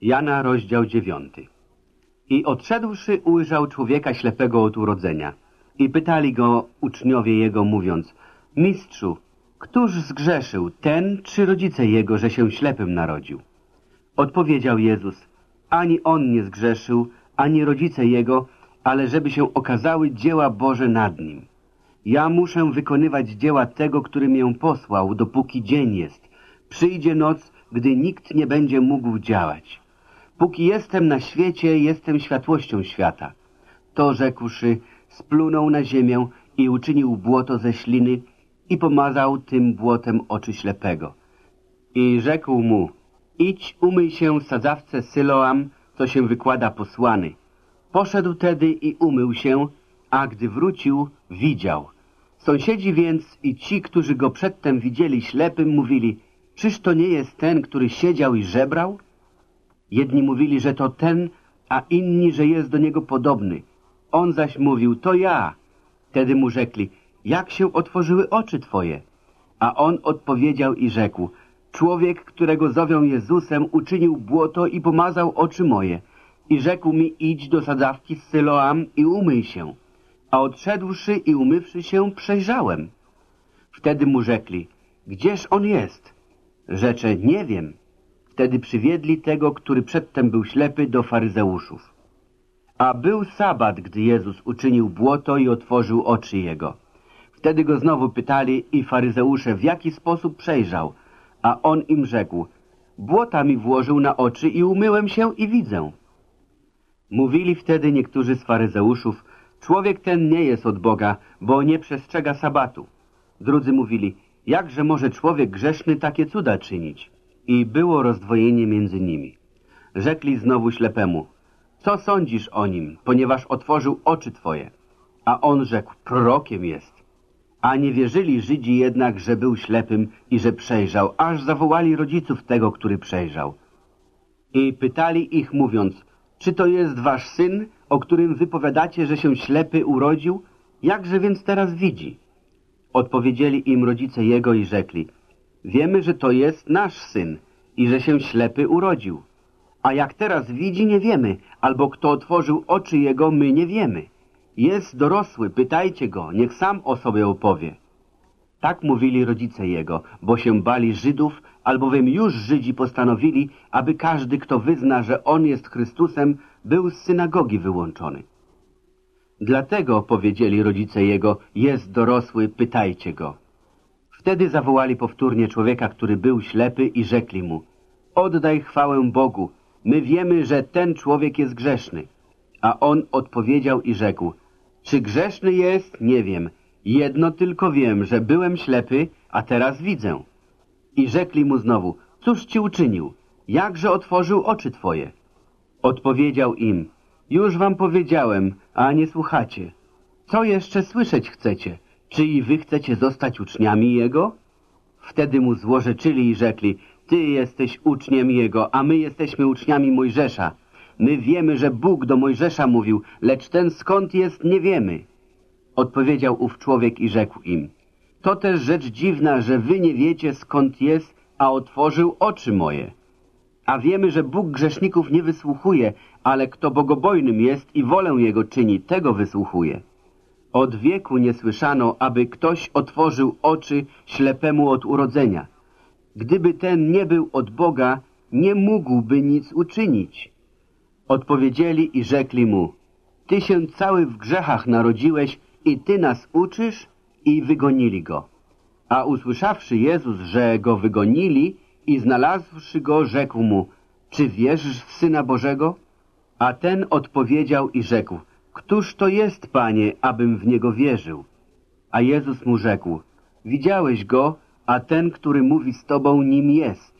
Jana, rozdział dziewiąty. I odszedłszy ujrzał człowieka ślepego od urodzenia. I pytali go uczniowie jego, mówiąc, Mistrzu, któż zgrzeszył, ten czy rodzice jego, że się ślepym narodził? Odpowiedział Jezus, ani on nie zgrzeszył, ani rodzice jego, ale żeby się okazały dzieła Boże nad nim. Ja muszę wykonywać dzieła tego, który mię posłał, dopóki dzień jest. Przyjdzie noc, gdy nikt nie będzie mógł działać. Póki jestem na świecie, jestem światłością świata. To rzekłszy, splunął na ziemię i uczynił błoto ze śliny i pomazał tym błotem oczy ślepego. I rzekł mu, idź umyj się sadzawce Syloam, co się wykłada posłany. Poszedł tedy i umył się, a gdy wrócił, widział. Sąsiedzi więc i ci, którzy go przedtem widzieli ślepym, mówili, czyż to nie jest ten, który siedział i żebrał? Jedni mówili, że to ten, a inni, że jest do niego podobny. On zaś mówił, to ja. Wtedy mu rzekli, jak się otworzyły oczy twoje? A on odpowiedział i rzekł, człowiek, którego zowią Jezusem, uczynił błoto i pomazał oczy moje. I rzekł mi, idź do sadzawki z Syloam i umyj się. A odszedłszy i umywszy się, przejrzałem. Wtedy mu rzekli, gdzież on jest? Rzecze, nie wiem. Wtedy przywiedli tego, który przedtem był ślepy, do faryzeuszów. A był sabat, gdy Jezus uczynił błoto i otworzył oczy jego. Wtedy go znowu pytali i faryzeusze, w jaki sposób przejrzał. A on im rzekł, błota mi włożył na oczy i umyłem się i widzę. Mówili wtedy niektórzy z faryzeuszów, człowiek ten nie jest od Boga, bo nie przestrzega sabatu. Drudzy mówili, jakże może człowiek grzeszny takie cuda czynić? I było rozdwojenie między nimi. Rzekli znowu ślepemu, co sądzisz o nim, ponieważ otworzył oczy twoje? A on rzekł, prorokiem jest. A nie wierzyli Żydzi jednak, że był ślepym i że przejrzał, aż zawołali rodziców tego, który przejrzał. I pytali ich, mówiąc, czy to jest wasz syn, o którym wypowiadacie, że się ślepy urodził? Jakże więc teraz widzi? Odpowiedzieli im rodzice jego i rzekli, wiemy, że to jest nasz syn i że się ślepy urodził. A jak teraz widzi, nie wiemy, albo kto otworzył oczy jego, my nie wiemy. Jest dorosły, pytajcie go, niech sam o sobie opowie. Tak mówili rodzice jego, bo się bali Żydów, albowiem już Żydzi postanowili, aby każdy, kto wyzna, że on jest Chrystusem, był z synagogi wyłączony. Dlatego, powiedzieli rodzice jego, jest dorosły, pytajcie go. Wtedy zawołali powtórnie człowieka, który był ślepy i rzekli mu, oddaj chwałę Bogu, my wiemy, że ten człowiek jest grzeszny. A on odpowiedział i rzekł, czy grzeszny jest? Nie wiem. Jedno tylko wiem, że byłem ślepy, a teraz widzę. I rzekli mu znowu, cóż ci uczynił? Jakże otworzył oczy twoje? Odpowiedział im, już wam powiedziałem, a nie słuchacie. Co jeszcze słyszeć chcecie? Czy i wy chcecie zostać uczniami Jego? Wtedy mu złorzeczyli i rzekli, ty jesteś uczniem Jego, a my jesteśmy uczniami Mojżesza. My wiemy, że Bóg do Mojżesza mówił, lecz ten skąd jest, nie wiemy. Odpowiedział ów człowiek i rzekł im, to też rzecz dziwna, że wy nie wiecie skąd jest, a otworzył oczy moje. A wiemy, że Bóg grzeszników nie wysłuchuje, ale kto bogobojnym jest i wolę Jego czyni, tego wysłuchuje. Od wieku nie słyszano, aby ktoś otworzył oczy ślepemu od urodzenia. Gdyby ten nie był od Boga, nie mógłby nic uczynić. Odpowiedzieli i rzekli mu, Ty się cały w grzechach narodziłeś i Ty nas uczysz? I wygonili go. A usłyszawszy Jezus, że go wygonili i znalazłszy go, rzekł mu, Czy wierzysz w Syna Bożego? A ten odpowiedział i rzekł, Któż to jest, Panie, abym w Niego wierzył? A Jezus mu rzekł, Widziałeś Go, a ten, który mówi z Tobą, nim jest.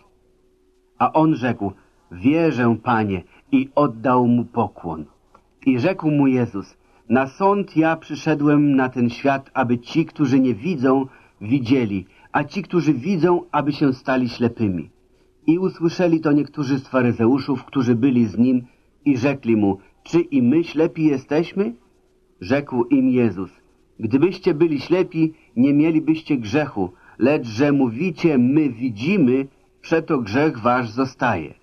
A on rzekł, Wierzę, Panie, i oddał mu pokłon. I rzekł mu Jezus, na sąd ja przyszedłem na ten świat, aby ci, którzy nie widzą, widzieli, a ci, którzy widzą, aby się stali ślepymi. I usłyszeli to niektórzy z faryzeuszów, którzy byli z nim i rzekli mu, czy i my ślepi jesteśmy? Rzekł im Jezus, gdybyście byli ślepi, nie mielibyście grzechu, lecz że mówicie, my widzimy, przeto grzech wasz zostaje.